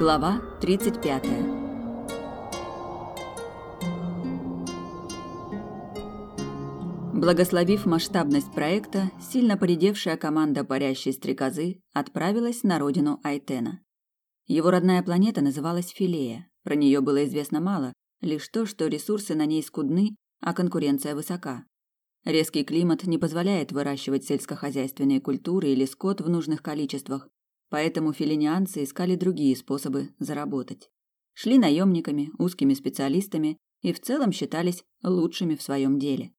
Глава 35. Благословив масштабность проекта, сильно поредевшая команда парящей стрекозы отправилась на родину Айтена. Его родная планета называлась Филея. Про нее было известно мало, лишь то, что ресурсы на ней скудны, а конкуренция высока. Резкий климат не позволяет выращивать сельскохозяйственные культуры или скот в нужных количествах, поэтому филинианцы искали другие способы заработать. Шли наемниками, узкими специалистами и в целом считались лучшими в своем деле.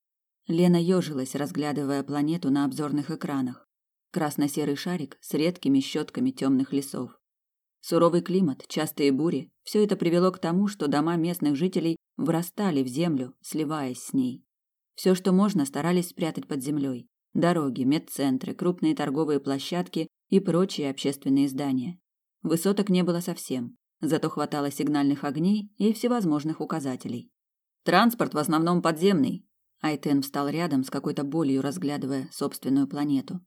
Лена ежилась, разглядывая планету на обзорных экранах. Красно-серый шарик с редкими щетками темных лесов. Суровый климат, частые бури – все это привело к тому, что дома местных жителей врастали в землю, сливаясь с ней. Все, что можно, старались спрятать под землей. Дороги, медцентры, крупные торговые площадки и прочие общественные здания. Высоток не было совсем, зато хватало сигнальных огней и всевозможных указателей. Транспорт в основном подземный. Айтен встал рядом с какой-то болью, разглядывая собственную планету.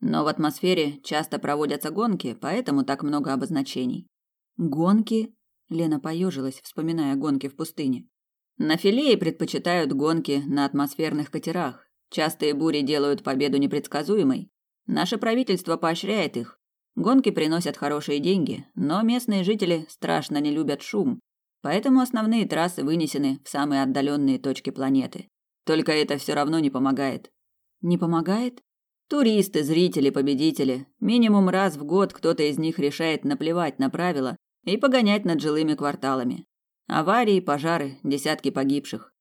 Но в атмосфере часто проводятся гонки, поэтому так много обозначений. Гонки? Лена поежилась, вспоминая гонки в пустыне. На Филее предпочитают гонки на атмосферных катерах. Частые бури делают победу непредсказуемой. Наше правительство поощряет их. Гонки приносят хорошие деньги, но местные жители страшно не любят шум, поэтому основные трассы вынесены в самые отдаленные точки планеты. Только это все равно не помогает. Не помогает? Туристы, зрители, победители. Минимум раз в год кто-то из них решает наплевать на правила и погонять над жилыми кварталами. Аварии, пожары, десятки погибших.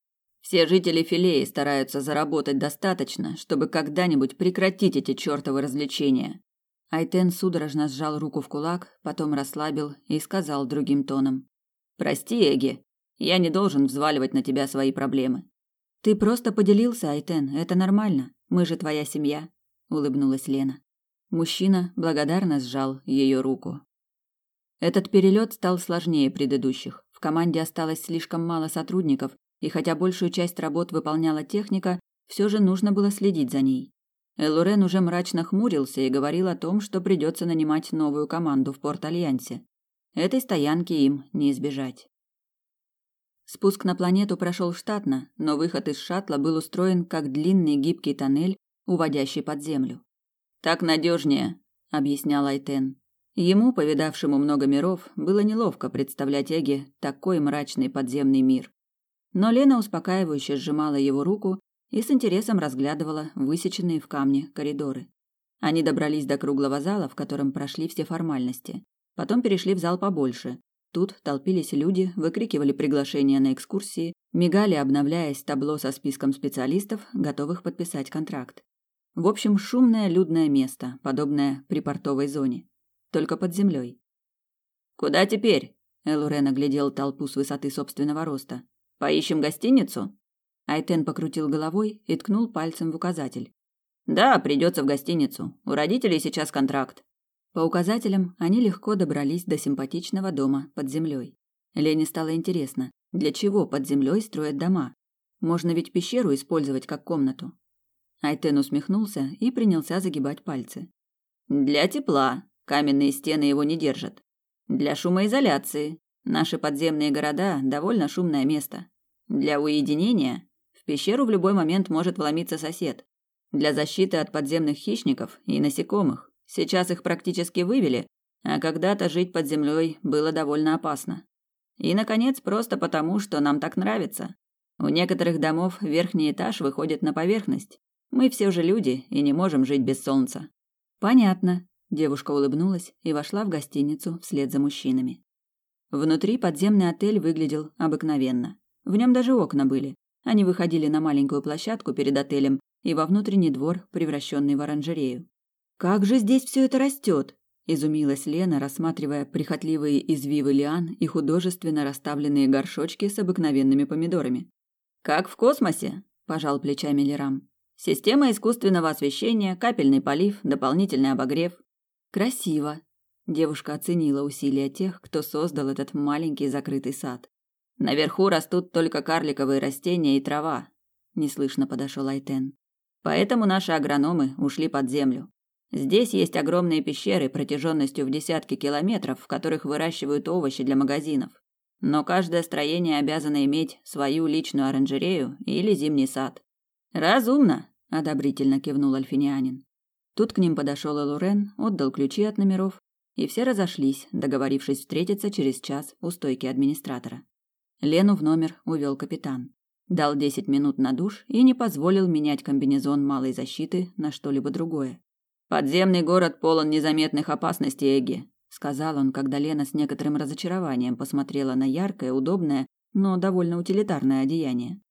Все жители Филеи стараются заработать достаточно, чтобы когда-нибудь прекратить эти чёртовы развлечения. Айтен судорожно сжал руку в кулак, потом расслабил и сказал другим тоном: "Прости, Эги, я не должен взваливать на тебя свои проблемы". "Ты просто поделился, Айтен, это нормально. Мы же твоя семья", улыбнулась Лена. Мужчина благодарно сжал ее руку. Этот перелет стал сложнее предыдущих команде осталось слишком мало сотрудников, и хотя большую часть работ выполняла техника, все же нужно было следить за ней. Элурен уже мрачно хмурился и говорил о том, что придется нанимать новую команду в Порт-Альянсе. Этой стоянки им не избежать. Спуск на планету прошел штатно, но выход из шаттла был устроен как длинный гибкий тоннель, уводящий под землю. «Так надежнее», — объяснял Айтен. Ему, повидавшему много миров, было неловко представлять Эге такой мрачный подземный мир. Но Лена успокаивающе сжимала его руку и с интересом разглядывала высеченные в камне коридоры. Они добрались до круглого зала, в котором прошли все формальности. Потом перешли в зал побольше. Тут толпились люди, выкрикивали приглашения на экскурсии, мигали, обновляясь табло со списком специалистов, готовых подписать контракт. В общем, шумное людное место, подобное припортовой зоне только под землей. Куда теперь? Элурен оглядел толпу с высоты собственного роста. Поищем гостиницу? Айтен покрутил головой и ткнул пальцем в указатель. Да, придется в гостиницу. У родителей сейчас контракт. По указателям они легко добрались до симпатичного дома под землей. Лене стало интересно, для чего под землей строят дома? Можно ведь пещеру использовать как комнату. Айтен усмехнулся и принялся загибать пальцы. Для тепла, Каменные стены его не держат. Для шумоизоляции. Наши подземные города – довольно шумное место. Для уединения в пещеру в любой момент может вломиться сосед. Для защиты от подземных хищников и насекомых. Сейчас их практически вывели, а когда-то жить под землей было довольно опасно. И, наконец, просто потому, что нам так нравится. У некоторых домов верхний этаж выходит на поверхность. Мы все же люди и не можем жить без солнца. Понятно, Девушка улыбнулась и вошла в гостиницу вслед за мужчинами. Внутри подземный отель выглядел обыкновенно. В нем даже окна были. Они выходили на маленькую площадку перед отелем и во внутренний двор, превращенный в оранжерею. «Как же здесь все это растет!» – изумилась Лена, рассматривая прихотливые извивы лиан и художественно расставленные горшочки с обыкновенными помидорами. «Как в космосе!» – пожал плечами Лерам. «Система искусственного освещения, капельный полив, дополнительный обогрев. Красиво. Девушка оценила усилия тех, кто создал этот маленький закрытый сад. Наверху растут только карликовые растения и трава. Неслышно подошел Айтен. Поэтому наши агрономы ушли под землю. Здесь есть огромные пещеры протяженностью в десятки километров, в которых выращивают овощи для магазинов. Но каждое строение обязано иметь свою личную оранжерею или зимний сад. Разумно, одобрительно кивнул Альфинианин. Тут к ним подошел Элурен, отдал ключи от номеров, и все разошлись, договорившись встретиться через час у стойки администратора. Лену в номер увел капитан. Дал десять минут на душ и не позволил менять комбинезон малой защиты на что-либо другое. Подземный город полон незаметных опасностей, Эгги, сказал он, когда Лена с некоторым разочарованием посмотрела на яркое, удобное, но довольно утилитарное одеяние.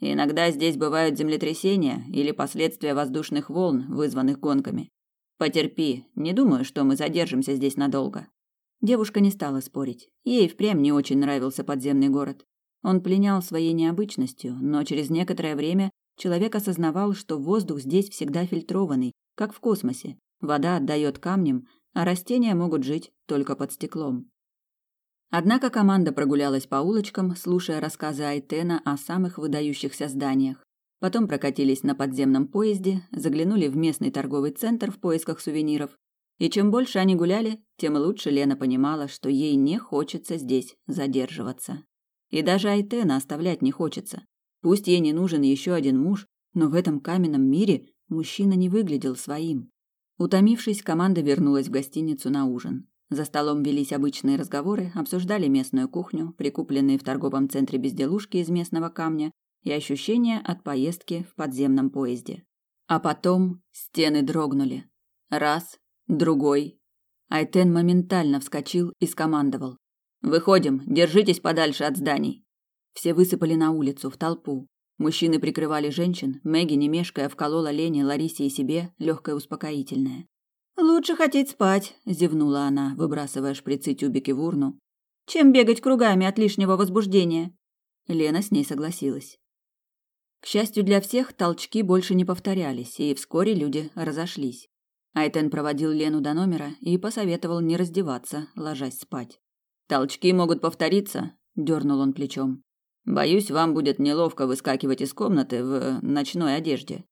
Иногда здесь бывают землетрясения или последствия воздушных волн, вызванных гонками. Потерпи, не думаю, что мы задержимся здесь надолго. Девушка не стала спорить. Ей впрямь не очень нравился подземный город. Он пленял своей необычностью, но через некоторое время человек осознавал, что воздух здесь всегда фильтрованный, как в космосе. Вода отдает камням, а растения могут жить только под стеклом. Однако команда прогулялась по улочкам, слушая рассказы Айтена о самых выдающихся зданиях. Потом прокатились на подземном поезде, заглянули в местный торговый центр в поисках сувениров. И чем больше они гуляли, тем лучше Лена понимала, что ей не хочется здесь задерживаться. И даже Айтена оставлять не хочется. Пусть ей не нужен еще один муж, но в этом каменном мире Мужчина не выглядел своим. Утомившись, команда вернулась в гостиницу на ужин. За столом велись обычные разговоры, обсуждали местную кухню, прикупленные в торговом центре безделушки из местного камня и ощущения от поездки в подземном поезде. А потом стены дрогнули. Раз, другой. Айтен моментально вскочил и скомандовал. «Выходим, держитесь подальше от зданий». Все высыпали на улицу, в толпу. Мужчины прикрывали женщин, Мэгги, не мешкая, вколола Лене, Ларисе и себе легкое успокоительное. «Лучше хотеть спать», – зевнула она, выбрасывая шприцы-тюбики в урну, «чем бегать кругами от лишнего возбуждения». Лена с ней согласилась. К счастью для всех, толчки больше не повторялись, и вскоре люди разошлись. Айтен проводил Лену до номера и посоветовал не раздеваться, ложась спать. «Толчки могут повториться», – дернул он плечом. Боюсь, вам будет неловко выскакивать из комнаты в ночной одежде.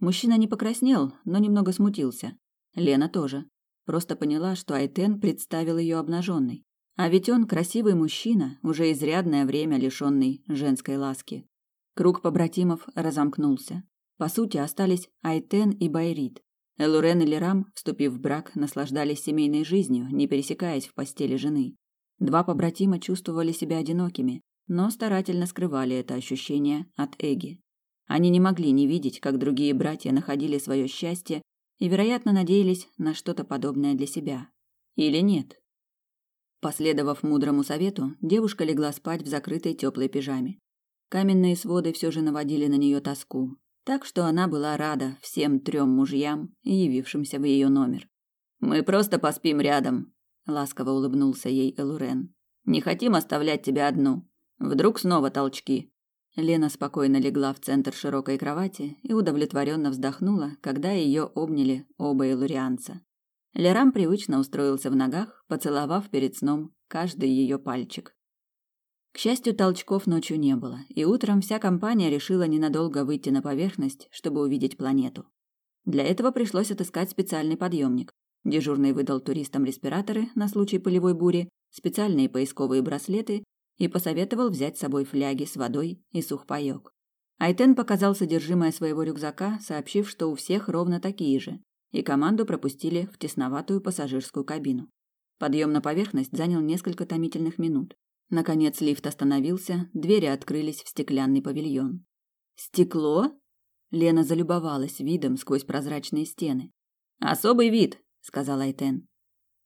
Мужчина не покраснел, но немного смутился. Лена тоже. Просто поняла, что Айтен представил ее обнаженной. А ведь он красивый мужчина, уже изрядное время лишенный женской ласки. Круг побратимов разомкнулся. По сути, остались Айтен и Байрит. Элурен и Лерам, вступив в брак, наслаждались семейной жизнью, не пересекаясь в постели жены. Два побратима чувствовали себя одинокими, но старательно скрывали это ощущение от Эги. Они не могли не видеть, как другие братья находили свое счастье и, вероятно, надеялись на что-то подобное для себя. Или нет? Последовав мудрому совету, девушка легла спать в закрытой теплой пижаме. Каменные своды все же наводили на нее тоску, так что она была рада всем трем мужьям, явившимся в ее номер. «Мы просто поспим рядом», — ласково улыбнулся ей Элурен. «Не хотим оставлять тебя одну. Вдруг снова толчки. Лена спокойно легла в центр широкой кровати и удовлетворенно вздохнула, когда ее обняли оба илурианца. Лерам привычно устроился в ногах, поцеловав перед сном каждый ее пальчик. К счастью, толчков ночью не было, и утром вся компания решила ненадолго выйти на поверхность, чтобы увидеть планету. Для этого пришлось отыскать специальный подъемник. Дежурный выдал туристам респираторы на случай полевой бури, специальные поисковые браслеты и посоветовал взять с собой фляги с водой и сухпайок. Айтен показал содержимое своего рюкзака, сообщив, что у всех ровно такие же, и команду пропустили в тесноватую пассажирскую кабину. Подъем на поверхность занял несколько томительных минут. Наконец лифт остановился, двери открылись в стеклянный павильон. «Стекло?» Лена залюбовалась видом сквозь прозрачные стены. «Особый вид», — сказал Айтен.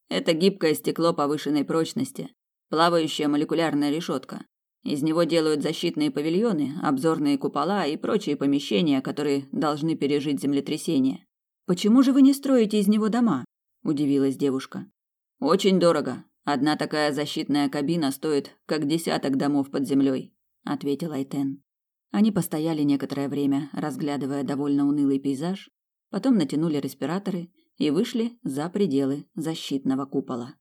«Это гибкое стекло повышенной прочности, Плавающая молекулярная решетка. Из него делают защитные павильоны, обзорные купола и прочие помещения, которые должны пережить землетрясение. Почему же вы не строите из него дома? удивилась девушка. Очень дорого. Одна такая защитная кабина стоит как десяток домов под землей, ответил Айтен. Они постояли некоторое время, разглядывая довольно унылый пейзаж, потом натянули респираторы и вышли за пределы защитного купола.